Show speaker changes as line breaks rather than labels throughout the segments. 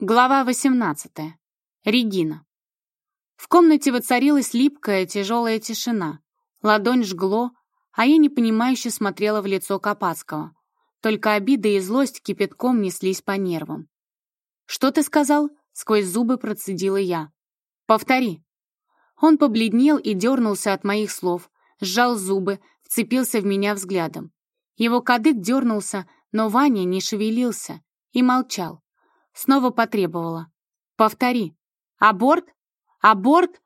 Глава 18. Регина. В комнате воцарилась липкая, тяжелая тишина. Ладонь жгло, а я непонимающе смотрела в лицо Капацкого. Только обида и злость кипятком неслись по нервам. «Что ты сказал?» — сквозь зубы процедила я. «Повтори». Он побледнел и дернулся от моих слов, сжал зубы, вцепился в меня взглядом. Его кадык дернулся, но Ваня не шевелился и молчал. Снова потребовала. «Повтори. Аборт? Аборт?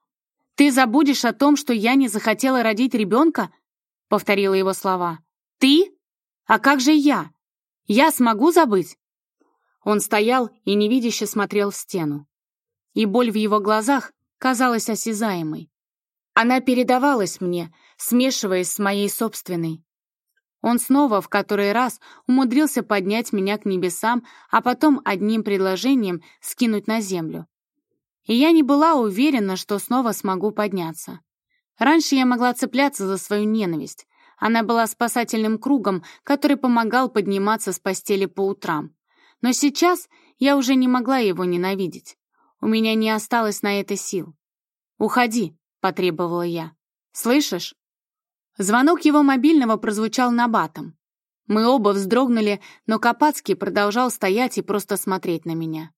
Ты забудешь о том, что я не захотела родить ребенка?» Повторила его слова. «Ты? А как же я? Я смогу забыть?» Он стоял и невидяще смотрел в стену. И боль в его глазах казалась осязаемой. Она передавалась мне, смешиваясь с моей собственной. Он снова в который раз умудрился поднять меня к небесам, а потом одним предложением скинуть на землю. И я не была уверена, что снова смогу подняться. Раньше я могла цепляться за свою ненависть. Она была спасательным кругом, который помогал подниматься с постели по утрам. Но сейчас я уже не могла его ненавидеть. У меня не осталось на это сил. «Уходи», — потребовала я. «Слышишь?» Звонок его мобильного прозвучал набатом. Мы оба вздрогнули, но Капацкий продолжал стоять и просто смотреть на меня.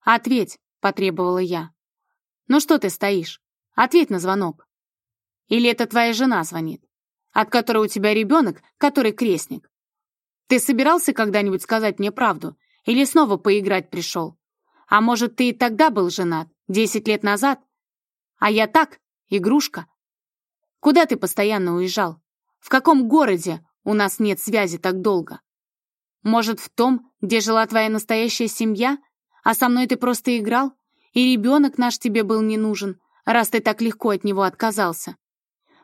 «Ответь», — потребовала я. «Ну что ты стоишь? Ответь на звонок». «Или это твоя жена звонит, от которой у тебя ребенок, который крестник? Ты собирался когда-нибудь сказать мне правду? Или снова поиграть пришел? А может, ты и тогда был женат, десять лет назад? А я так, игрушка?» Куда ты постоянно уезжал? В каком городе у нас нет связи так долго? Может, в том, где жила твоя настоящая семья, а со мной ты просто играл, и ребенок наш тебе был не нужен, раз ты так легко от него отказался?»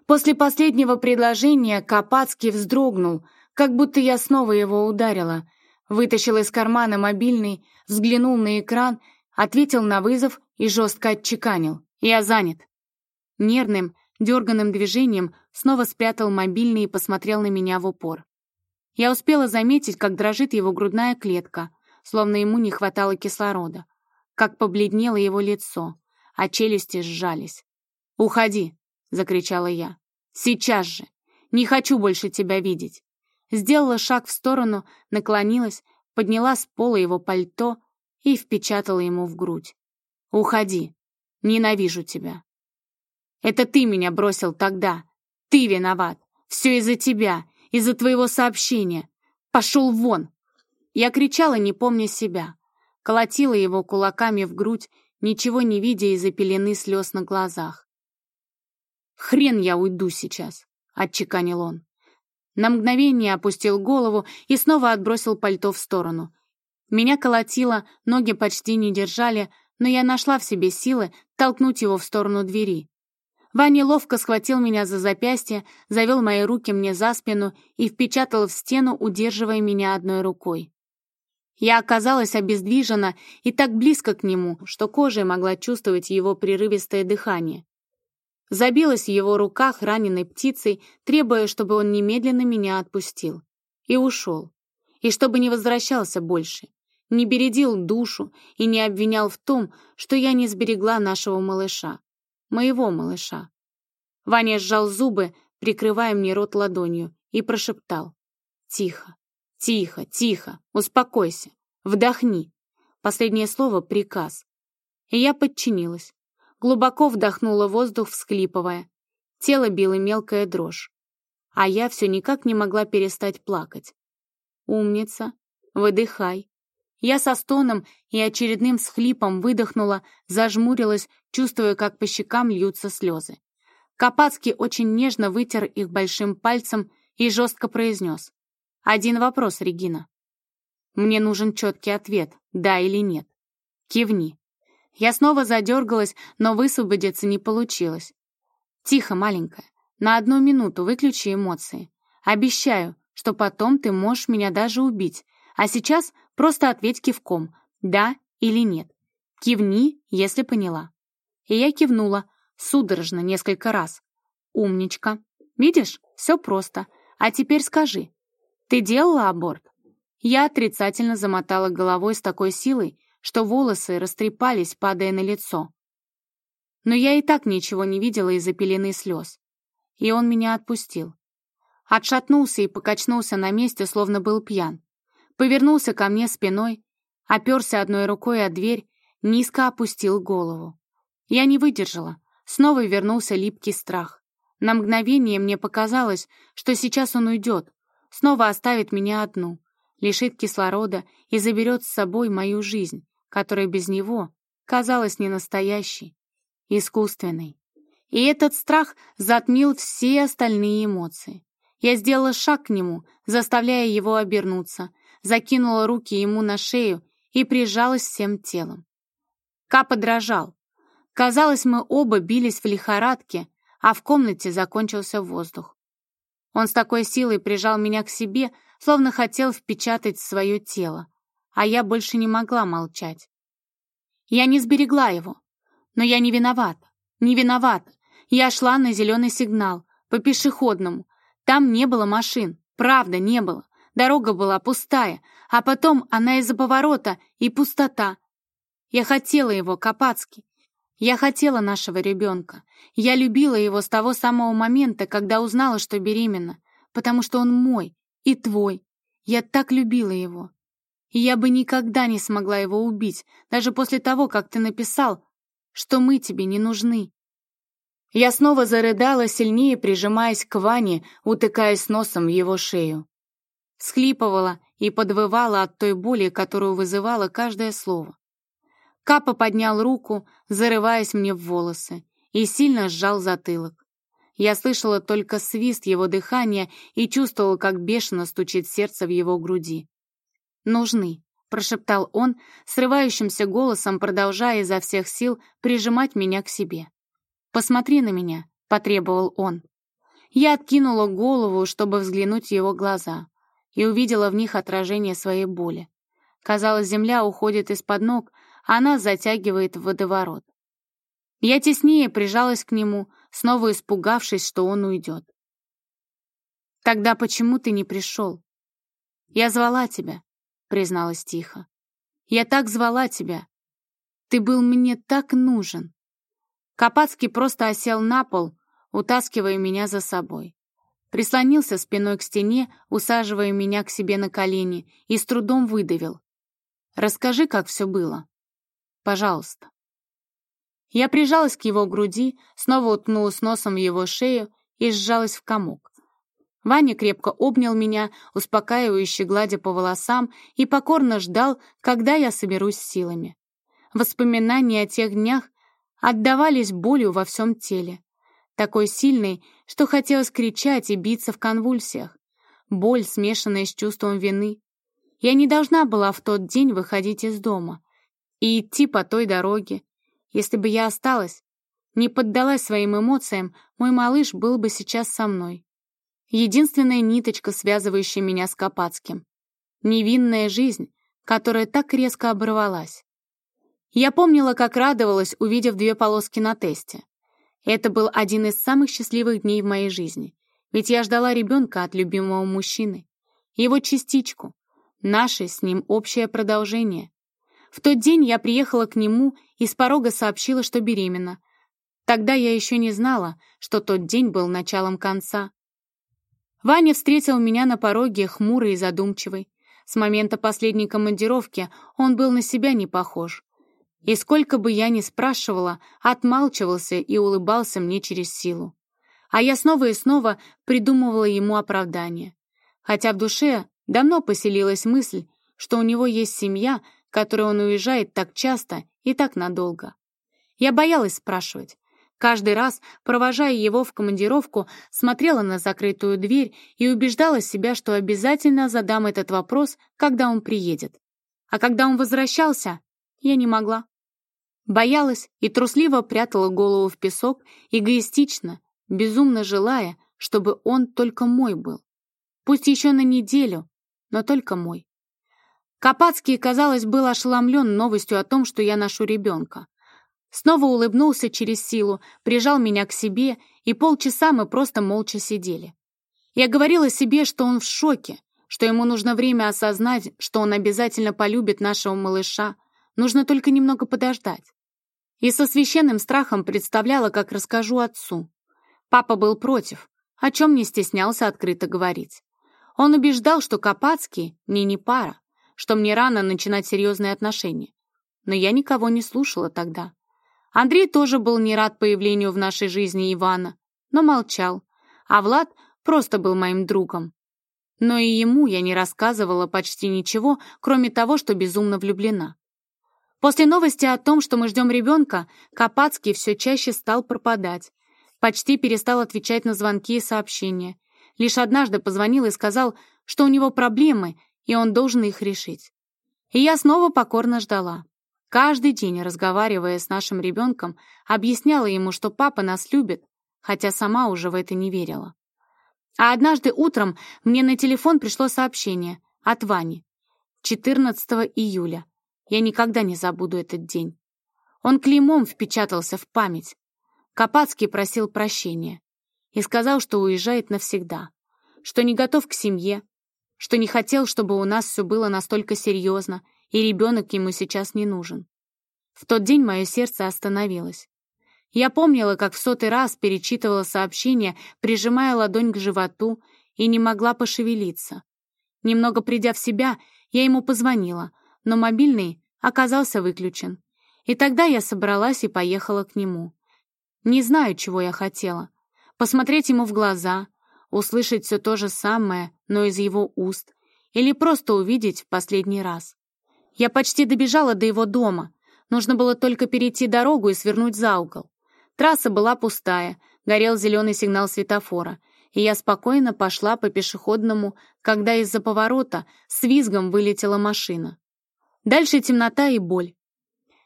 После последнего предложения Капацкий вздрогнул, как будто я снова его ударила. Вытащил из кармана мобильный, взглянул на экран, ответил на вызов и жестко отчеканил. «Я занят». Нервным, дерганным движением снова спрятал мобильный и посмотрел на меня в упор. Я успела заметить, как дрожит его грудная клетка, словно ему не хватало кислорода, как побледнело его лицо, а челюсти сжались. «Уходи!» — закричала я. «Сейчас же! Не хочу больше тебя видеть!» Сделала шаг в сторону, наклонилась, подняла с пола его пальто и впечатала ему в грудь. «Уходи! Ненавижу тебя!» Это ты меня бросил тогда. Ты виноват. Все из-за тебя, из-за твоего сообщения. Пошел вон!» Я кричала, не помня себя. Колотила его кулаками в грудь, ничего не видя из-за пелены слез на глазах. «Хрен я уйду сейчас», — отчеканил он. На мгновение опустил голову и снова отбросил пальто в сторону. Меня колотило, ноги почти не держали, но я нашла в себе силы толкнуть его в сторону двери. Ваня ловко схватил меня за запястье, завел мои руки мне за спину и впечатал в стену, удерживая меня одной рукой. Я оказалась обездвижена и так близко к нему, что кожей могла чувствовать его прерывистое дыхание. Забилась в его руках раненой птицей, требуя, чтобы он немедленно меня отпустил. И ушел. И чтобы не возвращался больше. Не бередил душу и не обвинял в том, что я не сберегла нашего малыша моего малыша. Ваня сжал зубы, прикрывая мне рот ладонью, и прошептал. «Тихо, тихо, тихо, успокойся, вдохни». Последнее слово — приказ. И я подчинилась. Глубоко вдохнула воздух, всклипывая. Тело било мелкая дрожь. А я все никак не могла перестать плакать. «Умница, выдыхай, я со стоном и очередным всхлипом выдохнула, зажмурилась, чувствуя, как по щекам льются слезы. Капацкий очень нежно вытер их большим пальцем и жестко произнес. «Один вопрос, Регина. Мне нужен четкий ответ, да или нет. Кивни». Я снова задергалась, но высвободиться не получилось. «Тихо, маленькая. На одну минуту выключи эмоции. Обещаю, что потом ты можешь меня даже убить, а сейчас просто ответь кивком, да или нет. Кивни, если поняла. И я кивнула, судорожно, несколько раз. Умничка. Видишь, все просто. А теперь скажи, ты делала аборт? Я отрицательно замотала головой с такой силой, что волосы растрепались, падая на лицо. Но я и так ничего не видела из-за пелены слез. И он меня отпустил. Отшатнулся и покачнулся на месте, словно был пьян. Повернулся ко мне спиной, оперся одной рукой о дверь, низко опустил голову. Я не выдержала. Снова вернулся липкий страх. На мгновение мне показалось, что сейчас он уйдет, снова оставит меня одну, лишит кислорода и заберет с собой мою жизнь, которая без него казалась не настоящей, искусственной. И этот страх затмил все остальные эмоции. Я сделала шаг к нему, заставляя его обернуться, закинула руки ему на шею и прижалась всем телом. Капа дрожал. Казалось, мы оба бились в лихорадке, а в комнате закончился воздух. Он с такой силой прижал меня к себе, словно хотел впечатать свое тело, а я больше не могла молчать. Я не сберегла его, но я не виновата, не виновата. Я шла на зеленый сигнал, по пешеходному. Там не было машин, правда, не было. Дорога была пустая, а потом она из-за поворота и пустота. Я хотела его, Капацки. Я хотела нашего ребенка. Я любила его с того самого момента, когда узнала, что беременна, потому что он мой и твой. Я так любила его. И я бы никогда не смогла его убить, даже после того, как ты написал, что мы тебе не нужны. Я снова зарыдала, сильнее прижимаясь к Ване, утыкаясь носом в его шею. Схлипывала и подвывала от той боли, которую вызывало каждое слово. Капа поднял руку, зарываясь мне в волосы, и сильно сжал затылок. Я слышала только свист его дыхания и чувствовала, как бешено стучит сердце в его груди. «Нужны», — прошептал он, срывающимся голосом, продолжая изо всех сил прижимать меня к себе. «Посмотри на меня», — потребовал он. Я откинула голову, чтобы взглянуть в его глаза, и увидела в них отражение своей боли. Казалось, земля уходит из-под ног, она затягивает в водоворот. Я теснее прижалась к нему, снова испугавшись, что он уйдет. «Тогда почему ты не пришел?» «Я звала тебя», — призналась тихо. «Я так звала тебя. Ты был мне так нужен». Капацкий просто осел на пол, утаскивая меня за собой. Прислонился спиной к стене, усаживая меня к себе на колени, и с трудом выдавил. «Расскажи, как все было». Пожалуйста». Я прижалась к его груди, снова уткнулась носом в его шею и сжалась в комок. Ваня крепко обнял меня, успокаивающе гладя по волосам, и покорно ждал, когда я соберусь силами. Воспоминания о тех днях отдавались болью во всем теле. Такой сильной, что хотелось кричать и биться в конвульсиях. Боль, смешанная с чувством вины. Я не должна была в тот день выходить из дома и идти по той дороге. Если бы я осталась, не поддалась своим эмоциям, мой малыш был бы сейчас со мной. Единственная ниточка, связывающая меня с Капацким. Невинная жизнь, которая так резко оборвалась. Я помнила, как радовалась, увидев две полоски на тесте. Это был один из самых счастливых дней в моей жизни, ведь я ждала ребенка от любимого мужчины. Его частичку, наше с ним общее продолжение. В тот день я приехала к нему и с порога сообщила, что беременна. Тогда я еще не знала, что тот день был началом конца. Ваня встретил меня на пороге хмурый и задумчивый. С момента последней командировки он был на себя не похож. И сколько бы я ни спрашивала, отмалчивался и улыбался мне через силу. А я снова и снова придумывала ему оправдание. Хотя в душе давно поселилась мысль, что у него есть семья, которой он уезжает так часто и так надолго. Я боялась спрашивать. Каждый раз, провожая его в командировку, смотрела на закрытую дверь и убеждала себя, что обязательно задам этот вопрос, когда он приедет. А когда он возвращался, я не могла. Боялась и трусливо прятала голову в песок, эгоистично, безумно желая, чтобы он только мой был. Пусть еще на неделю, но только мой. Капацкий, казалось, был ошеломлен новостью о том, что я ношу ребенка. Снова улыбнулся через силу, прижал меня к себе, и полчаса мы просто молча сидели. Я говорила себе, что он в шоке, что ему нужно время осознать, что он обязательно полюбит нашего малыша, Нужно только немного подождать. И со священным страхом представляла, как расскажу отцу. Папа был против, о чем не стеснялся открыто говорить. Он убеждал, что Капацкий мне не пара, что мне рано начинать серьезные отношения. Но я никого не слушала тогда. Андрей тоже был не рад появлению в нашей жизни Ивана, но молчал, а Влад просто был моим другом. Но и ему я не рассказывала почти ничего, кроме того, что безумно влюблена. После новости о том, что мы ждем ребенка, Капацкий все чаще стал пропадать. Почти перестал отвечать на звонки и сообщения. Лишь однажды позвонил и сказал, что у него проблемы, и он должен их решить. И я снова покорно ждала. Каждый день, разговаривая с нашим ребенком, объясняла ему, что папа нас любит, хотя сама уже в это не верила. А однажды утром мне на телефон пришло сообщение от Вани. 14 июля. Я никогда не забуду этот день. Он клеймом впечатался в память. Капацкий просил прощения и сказал, что уезжает навсегда, что не готов к семье, что не хотел, чтобы у нас все было настолько серьезно, и ребенок ему сейчас не нужен. В тот день мое сердце остановилось. Я помнила, как в сотый раз перечитывала сообщение, прижимая ладонь к животу, и не могла пошевелиться. Немного придя в себя, я ему позвонила, но мобильный оказался выключен. И тогда я собралась и поехала к нему. Не знаю, чего я хотела. Посмотреть ему в глаза, услышать все то же самое, но из его уст, или просто увидеть в последний раз. Я почти добежала до его дома. Нужно было только перейти дорогу и свернуть за угол. Трасса была пустая, горел зеленый сигнал светофора, и я спокойно пошла по пешеходному, когда из-за поворота с визгом вылетела машина. Дальше темнота и боль.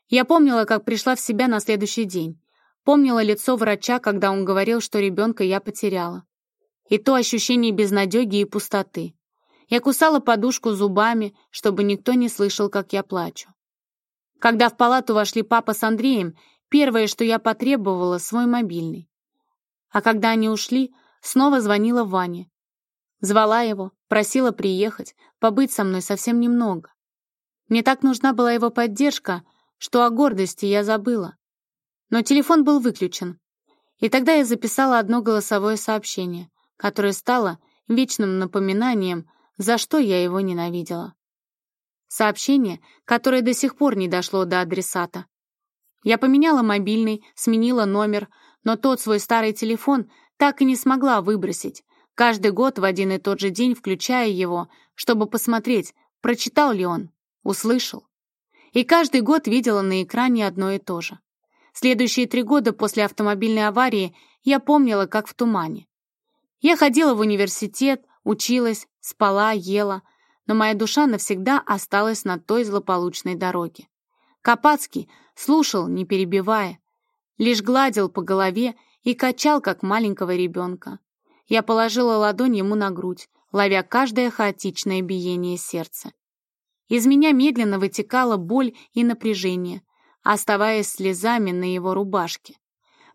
Я помнила, как пришла в себя на следующий день. Помнила лицо врача, когда он говорил, что ребенка я потеряла. И то ощущение безнадеги и пустоты. Я кусала подушку зубами, чтобы никто не слышал, как я плачу. Когда в палату вошли папа с Андреем, первое, что я потребовала, свой мобильный. А когда они ушли, снова звонила Ване. Звала его, просила приехать, побыть со мной совсем немного. Мне так нужна была его поддержка, что о гордости я забыла. Но телефон был выключен. И тогда я записала одно голосовое сообщение, которое стало вечным напоминанием, за что я его ненавидела. Сообщение, которое до сих пор не дошло до адресата. Я поменяла мобильный, сменила номер, но тот свой старый телефон так и не смогла выбросить, каждый год в один и тот же день включая его, чтобы посмотреть, прочитал ли он. Услышал. И каждый год видела на экране одно и то же. Следующие три года после автомобильной аварии я помнила, как в тумане. Я ходила в университет, училась, спала, ела, но моя душа навсегда осталась на той злополучной дороге. Капацкий слушал, не перебивая, лишь гладил по голове и качал, как маленького ребенка. Я положила ладонь ему на грудь, ловя каждое хаотичное биение сердца. Из меня медленно вытекала боль и напряжение, оставаясь слезами на его рубашке.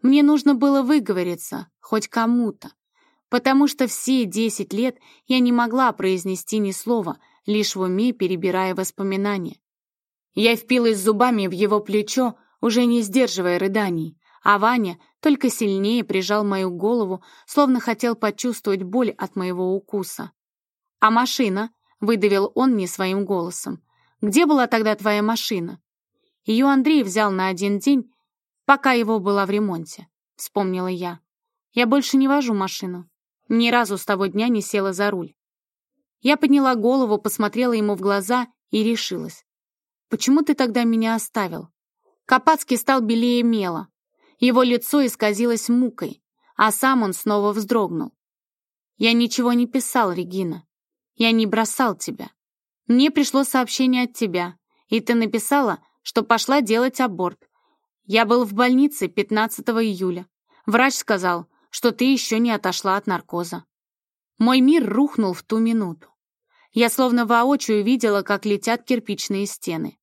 Мне нужно было выговориться, хоть кому-то, потому что все десять лет я не могла произнести ни слова, лишь в уме перебирая воспоминания. Я впилась зубами в его плечо, уже не сдерживая рыданий, а Ваня только сильнее прижал мою голову, словно хотел почувствовать боль от моего укуса. А машина, выдавил он не своим голосом. «Где была тогда твоя машина?» Ее Андрей взял на один день, пока его была в ремонте, вспомнила я. Я больше не вожу машину. Ни разу с того дня не села за руль. Я подняла голову, посмотрела ему в глаза и решилась. «Почему ты тогда меня оставил?» Капацкий стал белее мела. Его лицо исказилось мукой, а сам он снова вздрогнул. «Я ничего не писал, Регина. Я не бросал тебя. Мне пришло сообщение от тебя, и ты написала, что пошла делать аборт. Я был в больнице 15 июля. Врач сказал, что ты еще не отошла от наркоза. Мой мир рухнул в ту минуту. Я словно воочию видела, как летят кирпичные стены.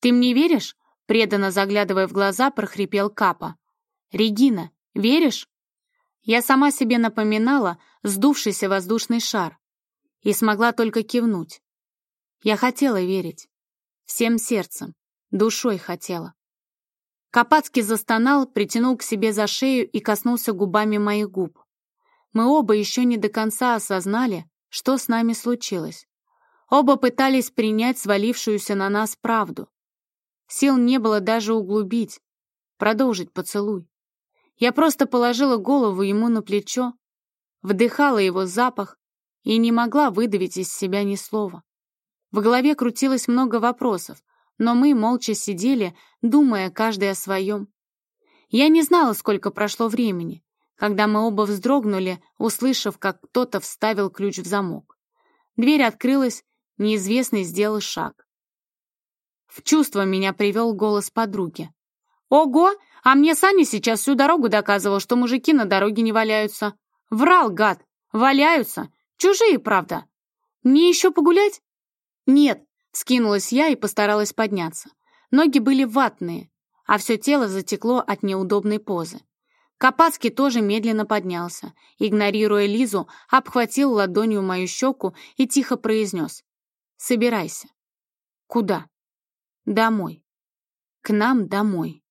«Ты мне веришь?» — преданно заглядывая в глаза, прохрипел Капа. «Регина, веришь?» Я сама себе напоминала сдувшийся воздушный шар, и смогла только кивнуть. Я хотела верить. Всем сердцем. Душой хотела. Копацкий застонал, притянул к себе за шею и коснулся губами моих губ. Мы оба еще не до конца осознали, что с нами случилось. Оба пытались принять свалившуюся на нас правду. Сил не было даже углубить, продолжить поцелуй. Я просто положила голову ему на плечо, вдыхала его запах и не могла выдавить из себя ни слова. В голове крутилось много вопросов, но мы молча сидели, думая каждый о своем. Я не знала, сколько прошло времени, когда мы оба вздрогнули, услышав, как кто-то вставил ключ в замок. Дверь открылась, неизвестный сделал шаг. В чувство меня привел голос подруги. «Ого! А мне Саня сейчас всю дорогу доказывал, что мужики на дороге не валяются. Врал, гад! Валяются! Чужие, правда! Мне еще погулять?» «Нет!» — скинулась я и постаралась подняться. Ноги были ватные, а все тело затекло от неудобной позы. Копацкий тоже медленно поднялся, игнорируя Лизу, обхватил ладонью мою щеку и тихо произнес «Собирайся». «Куда?» «Домой. К нам домой».